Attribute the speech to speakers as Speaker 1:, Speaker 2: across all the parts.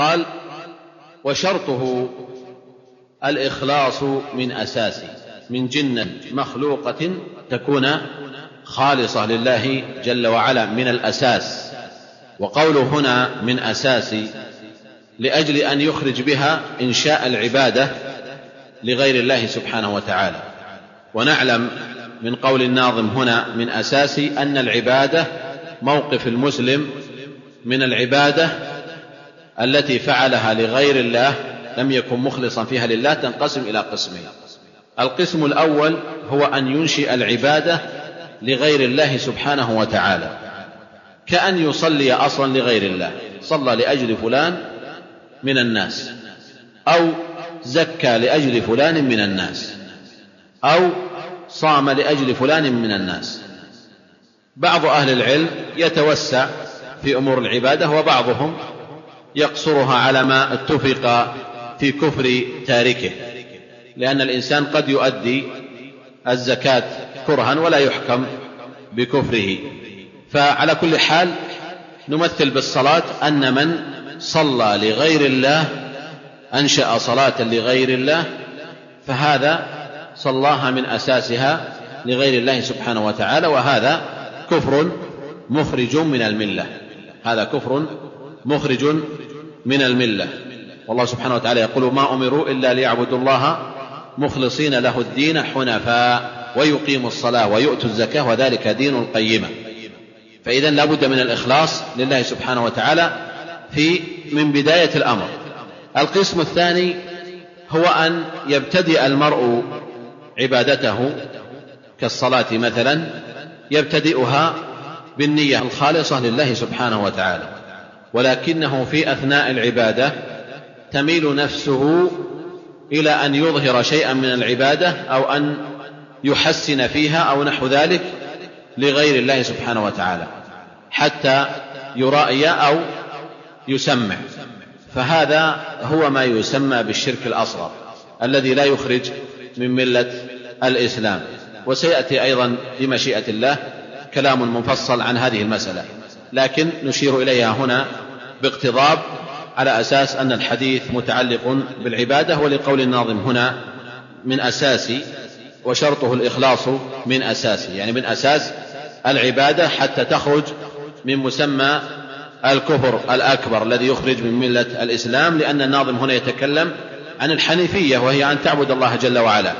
Speaker 1: قال وشرطه الإخلاص من أساس من جنة مخلوقة تكون خالصة لله جل وعلا من الأساس. وقوله هنا من أساس لأجل أن يخرج بها إنشاء العبادة لغير الله سبحانه وتعالى. ونعلم من قول الناظم هنا من أساس أن العبادة موقف المسلم من العبادة التي فعلها لغير الله لم يكن مخلصا فيها لله تنقسم إلى قسمين. القسم الأول هو أن ينشئ العبادة لغير الله سبحانه وتعالى. كأن يصلي أصلا لغير الله. صلى لأجل فلان من الناس. أو زكى لأجل فلان من الناس. أو صام لأجل فلان من الناس. بعض أهل العلم يتوسع في أمور العبادة وبعضهم يقصرها على ما اتفق في كفر تاركه لأن الإنسان قد يؤدي الزكاة كرها ولا يحكم بكفره. فعلى كل حال نمثل بالصلاة أن من صلى لغير الله أنشأ صلاة لغير الله فهذا صلاها من أساسها لغير الله سبحانه وتعالى وهذا كفر مخرج من الملة. هذا كفر مخرج من الملة. والله سبحانه وتعالى يقول ما أمروا إلا ليعبدوا الله مخلصين له الدين حنفاء ويقيموا الصلاة ويؤتوا الزكاة وذلك دين القيمة. فإذا لا بد من الإخلاص لله سبحانه وتعالى في من بداية الأمر. القسم الثاني هو أن يبتدئ المرء عبادته كالصلاة مثلا يبتدئها بالنية الخالصة لله سبحانه وتعالى. ولكنه في أثناء العبادة تميل نفسه إلى أن يظهر شيئا من العبادة أو أن يحسن فيها أو نحو ذلك لغير الله سبحانه وتعالى حتى يرائي أو يسمع. فهذا هو ما يسمى بالشرك الأصغر الذي لا يخرج من ملة الإسلام. وسيأتي أيضا بمشيئة الله كلام مفصل عن هذه المسألة لكن نشير إليها هنا باقتضاب على أساس أن الحديث متعلق بالعبادة ولقول الناظم هنا من أساس وشرطه الإخلاص من أساسه يعني من أساس العبادة حتى تخرج من مسمى الكفر الأكبر الذي يخرج من ملة الإسلام لأن الناظم هنا يتكلم عن الحنيفية وهي أن تعبد الله جل وعلا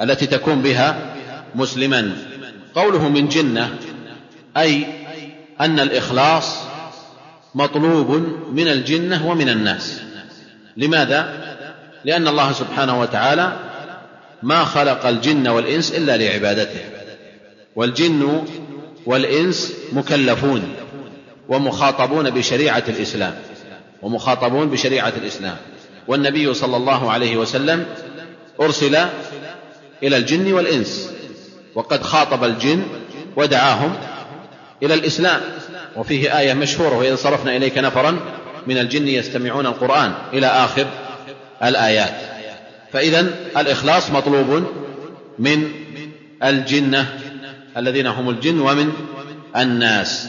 Speaker 1: التي تكون بها مسلما. قوله من جنة أي أن الإخلاص مطلوب من الجنة ومن الناس. لماذا؟ لأن الله سبحانه وتعالى ما خلق الجن والإنس إلا لعبادته. والجن والإنس مكلفون ومخاطبون بشريعة الإسلام ومخاطبون بشريعة الإسلام. والنبي صلى الله عليه وسلم أرسل إلى الجن والإنس وقد خاطب الجن ودعاهم إلى الإسلام. وفيه آية مشهورة وإذا صرفنا إليك نفرا من الجن يستمعون القرآن إلى آخر الآيات. فإذا الإخلاص مطلوب من الجنة الذين هم الجن ومن الناس.